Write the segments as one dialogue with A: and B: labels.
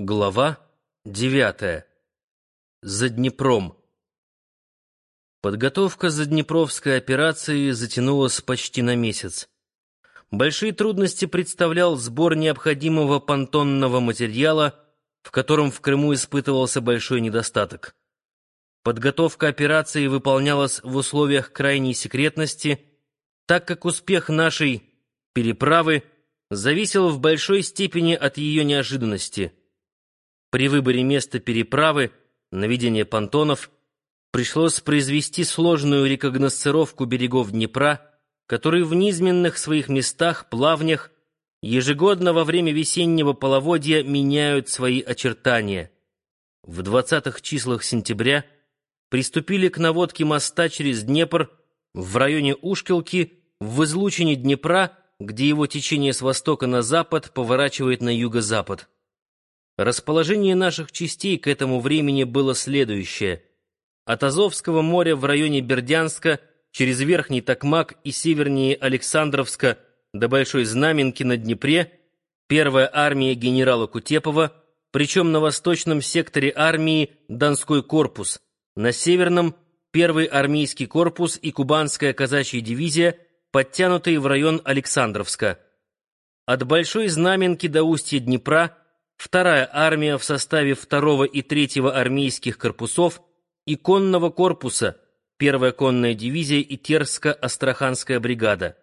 A: Глава девятая. За Днепром. Подготовка Заднепровской операции затянулась почти на месяц. Большие трудности представлял сбор необходимого понтонного материала, в котором в Крыму испытывался большой недостаток. Подготовка операции выполнялась в условиях крайней секретности, так как успех нашей переправы зависел в большой степени от ее неожиданности. При выборе места переправы, наведения понтонов, пришлось произвести сложную рекогносцировку берегов Днепра, которые в низменных своих местах, плавнях, ежегодно во время весеннего половодья меняют свои очертания. В двадцатых числах сентября приступили к наводке моста через Днепр в районе Ушкилки в излучине Днепра, где его течение с востока на запад поворачивает на юго-запад. Расположение наших частей к этому времени было следующее. От Азовского моря в районе Бердянска через Верхний Токмак и севернее Александровска до Большой Знаменки на Днепре первая армия генерала Кутепова, причем на восточном секторе армии Донской корпус, на северном первый армейский корпус и кубанская казачья дивизия, подтянутые в район Александровска. От Большой Знаменки до устья Днепра вторая армия в составе второго и третьего армейских корпусов и конного корпуса, первая конная дивизия и Терско-Астраханская бригада.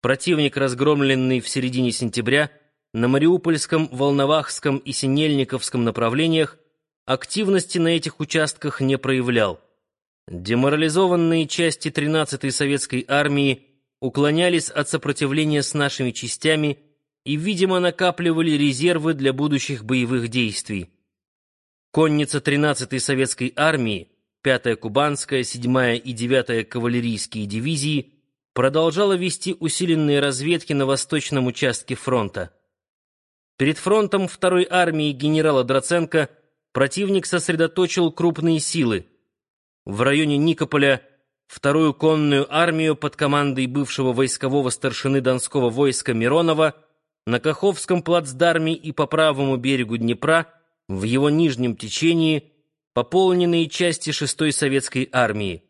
A: Противник, разгромленный в середине сентября, на Мариупольском, Волновахском и Синельниковском направлениях активности на этих участках не проявлял. Деморализованные части 13-й советской армии уклонялись от сопротивления с нашими частями и, видимо, накапливали резервы для будущих боевых действий. Конница 13-й советской армии, 5-я Кубанская, 7-я и 9-я кавалерийские дивизии продолжала вести усиленные разведки на восточном участке фронта. Перед фронтом 2-й армии генерала Драценко противник сосредоточил крупные силы. В районе Никополя вторую конную армию под командой бывшего войскового старшины Донского войска Миронова на Каховском плацдарме и по правому берегу Днепра, в его нижнем течении, пополненные части 6-й советской армии.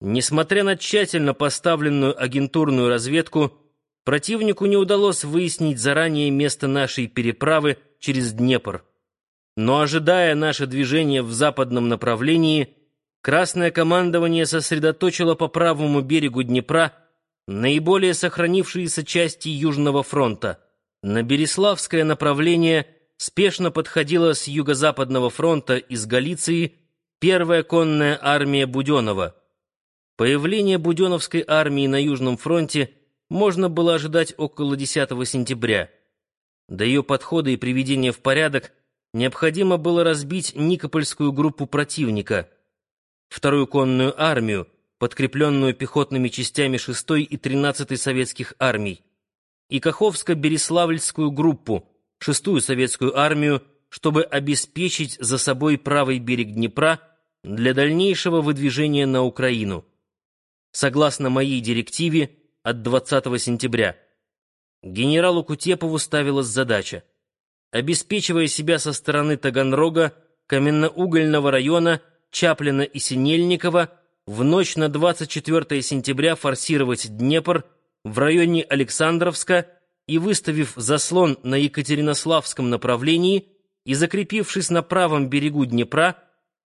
A: Несмотря на тщательно поставленную агентурную разведку, противнику не удалось выяснить заранее место нашей переправы через Днепр. Но ожидая наше движение в западном направлении, Красное командование сосредоточило по правому берегу Днепра наиболее сохранившиеся части Южного фронта — на Береславское направление спешно подходила с юго-западного фронта из Галиции первая конная армия Буденова. Появление Буденовской армии на Южном фронте можно было ожидать около 10 сентября. До ее подхода и приведения в порядок необходимо было разбить Никопольскую группу противника, вторую конную армию, подкрепленную пехотными частями 6 и 13 советских армий и Каховско-Береславльскую группу, шестую советскую армию, чтобы обеспечить за собой правый берег Днепра для дальнейшего выдвижения на Украину. Согласно моей директиве от 20 сентября, генералу Кутепову ставилась задача, обеспечивая себя со стороны Таганрога, Каменноугольного района, Чаплина и Синельникова, в ночь на 24 сентября форсировать Днепр в районе Александровска и, выставив заслон на Екатеринославском направлении и закрепившись на правом берегу Днепра,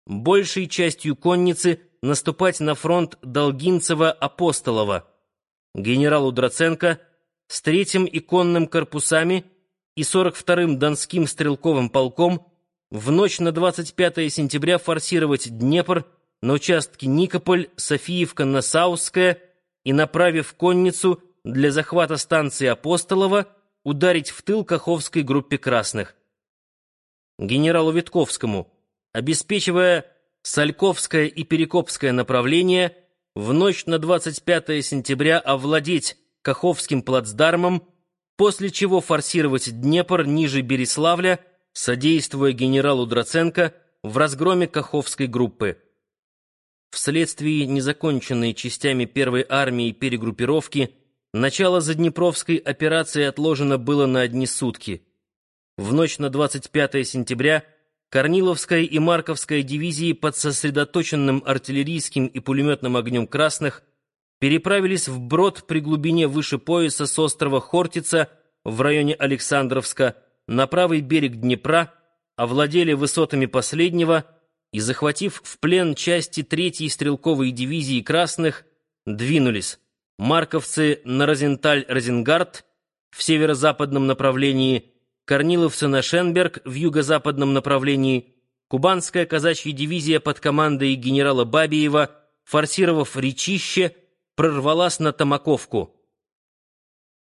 A: большей частью конницы наступать на фронт Долгинцева-Апостолова, генералу Драценко с третьим и конным корпусами и 42-м Донским стрелковым полком в ночь на 25 сентября форсировать Днепр на участке Никополь, Софиевка-Насаусская и, направив конницу для захвата станции Апостолова, ударить в тыл Каховской группе красных. Генералу Витковскому, обеспечивая Сальковское и Перекопское направление, в ночь на 25 сентября овладеть Каховским плацдармом, после чего форсировать Днепр ниже Береславля, содействуя генералу Драценко в разгроме Каховской группы. Вследствие незаконченной частями первой армии перегруппировки Начало Заднепровской операции отложено было на одни сутки. В ночь на 25 сентября Корниловская и Марковская дивизии под сосредоточенным артиллерийским и пулеметным огнем красных переправились вброд при глубине выше пояса с острова Хортица в районе Александровска на правый берег Днепра, овладели высотами последнего и, захватив в плен части 3-й стрелковой дивизии красных, двинулись. Марковцы на Розенталь-Розенгард в северо-западном направлении, Корниловцы на Шенберг в юго-западном направлении, Кубанская казачья дивизия под командой генерала Бабиева, форсировав Речище, прорвалась на Томаковку.